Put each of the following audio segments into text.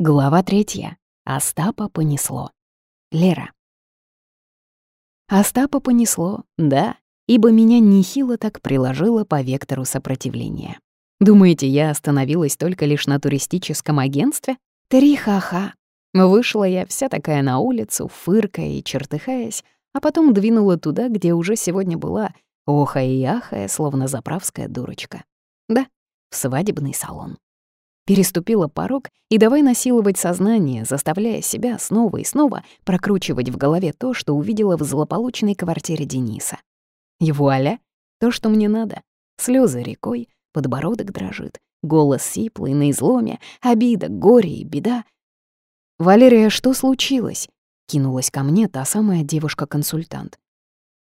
Глава третья. Остапа понесло. Лера. Остапа понесло, да, ибо меня нехило так приложило по вектору сопротивления. Думаете, я остановилась только лишь на туристическом агентстве? Три ха-ха. Вышла я вся такая на улицу, фыркая и чертыхаясь, а потом двинула туда, где уже сегодня была, охая и ахая, словно заправская дурочка. Да, в свадебный салон переступила порог и давай насиловать сознание, заставляя себя снова и снова прокручивать в голове то, что увидела в злополучной квартире Дениса. И вуаля, то, что мне надо. Слезы рекой, подбородок дрожит, голос сиплый, на изломе, обида, горе и беда. «Валерия, что случилось?» — кинулась ко мне та самая девушка-консультант.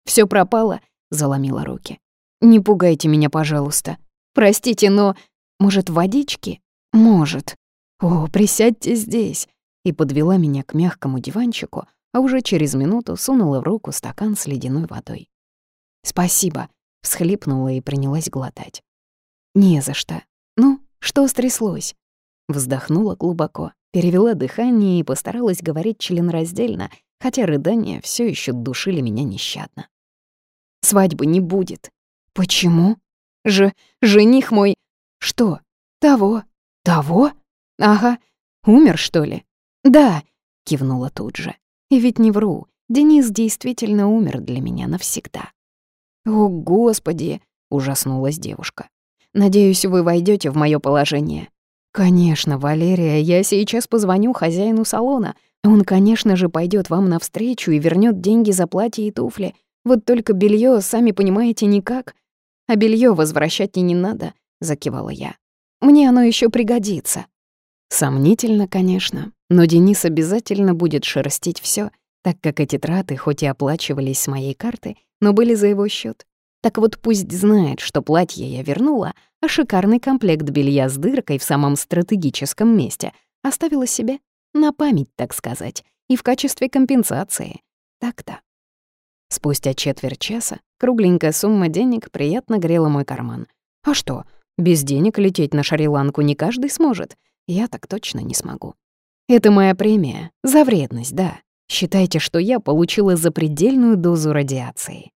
Все пропало», — заломила руки. «Не пугайте меня, пожалуйста. Простите, но, может, водички?» «Может. О, присядьте здесь!» И подвела меня к мягкому диванчику, а уже через минуту сунула в руку стакан с ледяной водой. «Спасибо», — всхлипнула и принялась глотать. «Не за что. Ну, что стряслось?» Вздохнула глубоко, перевела дыхание и постаралась говорить членраздельно, хотя рыдания все еще душили меня нещадно. «Свадьбы не будет». «Почему?» «Же... жених мой...» «Что?» «Того. «Того? Ага. Умер, что ли?» «Да», — кивнула тут же. «И ведь не вру. Денис действительно умер для меня навсегда». «О, Господи!» — ужаснулась девушка. «Надеюсь, вы войдете в мое положение». «Конечно, Валерия, я сейчас позвоню хозяину салона. Он, конечно же, пойдет вам навстречу и вернет деньги за платье и туфли. Вот только белье, сами понимаете, никак. А белье возвращать и не надо», — закивала я. Мне оно еще пригодится. Сомнительно, конечно, но Денис обязательно будет шерстить все, так как эти траты хоть и оплачивались с моей карты, но были за его счет. Так вот пусть знает, что платье я вернула, а шикарный комплект белья с дыркой в самом стратегическом месте оставила себе, на память, так сказать, и в качестве компенсации. Так-то. Спустя четверть часа кругленькая сумма денег приятно грела мой карман. А что, без денег лететь на Шри-Ланку не каждый сможет. Я так точно не смогу. Это моя премия. За вредность, да. Считайте, что я получила запредельную дозу радиации.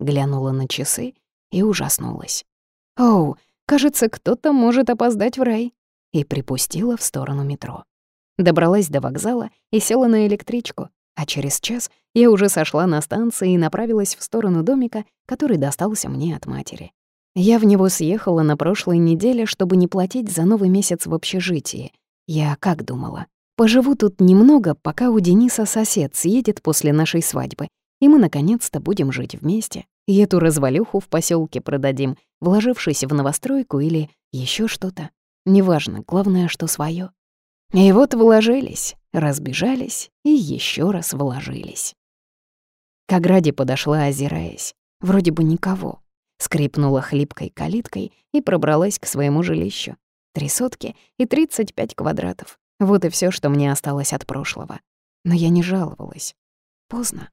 Глянула на часы и ужаснулась. Оу, кажется, кто-то может опоздать в рай. И припустила в сторону метро. Добралась до вокзала и села на электричку, а через час я уже сошла на станции и направилась в сторону домика, который достался мне от матери. Я в него съехала на прошлой неделе, чтобы не платить за новый месяц в общежитии. Я как думала? Поживу тут немного, пока у Дениса сосед съедет после нашей свадьбы, и мы наконец-то будем жить вместе. И эту развалюху в поселке продадим, вложившись в новостройку или еще что-то. Неважно, главное, что свое. И вот вложились, разбежались и еще раз вложились. К ограде подошла, озираясь. Вроде бы никого скрипнула хлипкой калиткой и пробралась к своему жилищу. Три сотки и 35 квадратов. Вот и все, что мне осталось от прошлого. Но я не жаловалась. Поздно.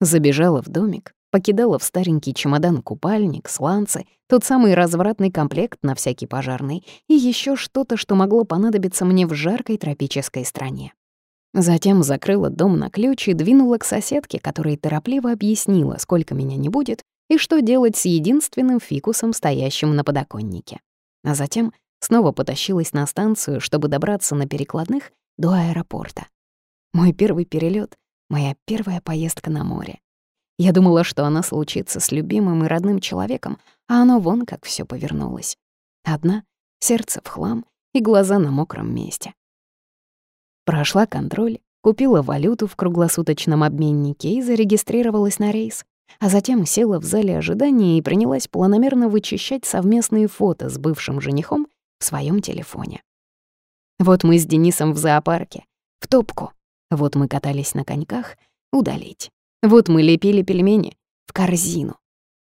Забежала в домик, покидала в старенький чемодан купальник, сланцы, тот самый развратный комплект на всякий пожарный и еще что-то, что могло понадобиться мне в жаркой тропической стране. Затем закрыла дом на ключ и двинула к соседке, которая торопливо объяснила, сколько меня не будет, и что делать с единственным фикусом, стоящим на подоконнике. А затем снова потащилась на станцию, чтобы добраться на перекладных до аэропорта. Мой первый перелет, моя первая поездка на море. Я думала, что она случится с любимым и родным человеком, а оно вон как все повернулось. Одна, сердце в хлам и глаза на мокром месте. Прошла контроль, купила валюту в круглосуточном обменнике и зарегистрировалась на рейс а затем села в зале ожидания и принялась планомерно вычищать совместные фото с бывшим женихом в своем телефоне. Вот мы с Денисом в зоопарке, в топку. Вот мы катались на коньках, удалить. Вот мы лепили пельмени, в корзину.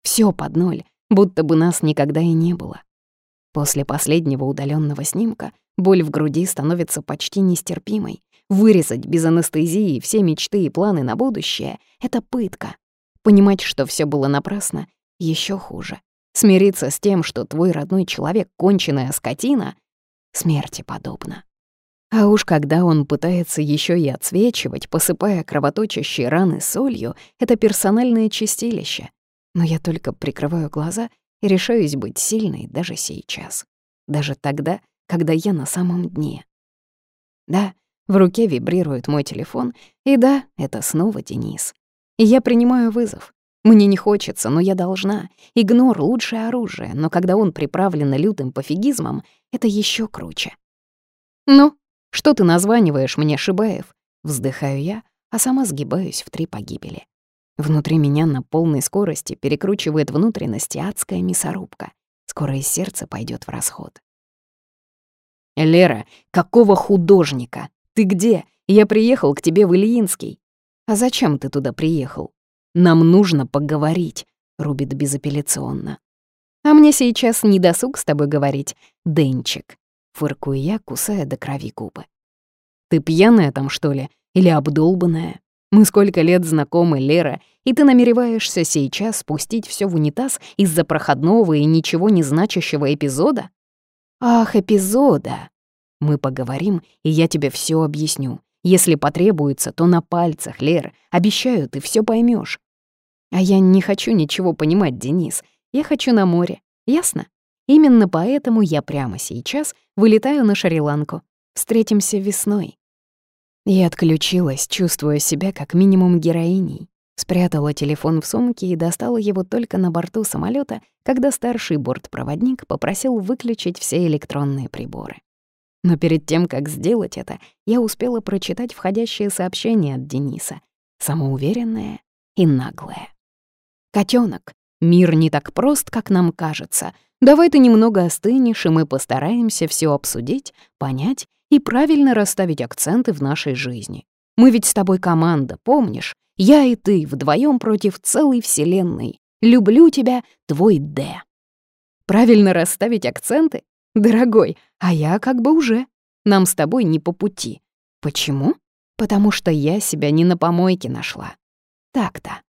Все под ноль, будто бы нас никогда и не было. После последнего удаленного снимка боль в груди становится почти нестерпимой. Вырезать без анестезии все мечты и планы на будущее — это пытка, Понимать, что все было напрасно, еще хуже. Смириться с тем, что твой родной человек — конченая скотина, смерти подобно. А уж когда он пытается еще и отсвечивать, посыпая кровоточащие раны солью, это персональное чистилище. Но я только прикрываю глаза и решаюсь быть сильной даже сейчас. Даже тогда, когда я на самом дне. Да, в руке вибрирует мой телефон, и да, это снова Денис. Я принимаю вызов. Мне не хочется, но я должна. Игнор — лучшее оружие, но когда он приправлен лютым пофигизмом, это еще круче. «Ну, что ты названиваешь мне, Шибаев?» Вздыхаю я, а сама сгибаюсь в три погибели. Внутри меня на полной скорости перекручивает внутренности адская мясорубка. Скоро и сердце пойдет в расход. «Лера, какого художника? Ты где? Я приехал к тебе в Ильинский». «А зачем ты туда приехал?» «Нам нужно поговорить», — рубит безапелляционно. «А мне сейчас не досуг с тобой говорить, Денчик», — фыркую я, кусая до крови губы. «Ты пьяная там, что ли? Или обдолбанная? Мы сколько лет знакомы, Лера, и ты намереваешься сейчас спустить все в унитаз из-за проходного и ничего не значащего эпизода? Ах, эпизода! Мы поговорим, и я тебе все объясню. Если потребуется, то на пальцах, Лер. Обещаю, ты все поймешь. А я не хочу ничего понимать, Денис. Я хочу на море. Ясно? Именно поэтому я прямо сейчас вылетаю на Шри-Ланку. Встретимся весной. Я отключилась, чувствуя себя как минимум героиней. Спрятала телефон в сумке и достала его только на борту самолета, когда старший бортпроводник попросил выключить все электронные приборы. Но перед тем, как сделать это, я успела прочитать входящее сообщение от Дениса. Самоуверенное и наглое. «Котёнок, мир не так прост, как нам кажется. Давай ты немного остынешь, и мы постараемся все обсудить, понять и правильно расставить акценты в нашей жизни. Мы ведь с тобой команда, помнишь? Я и ты вдвоем против целой вселенной. Люблю тебя, твой Д. Правильно расставить акценты? Дорогой, а я как бы уже. Нам с тобой не по пути. Почему? Потому что я себя не на помойке нашла. Так-то.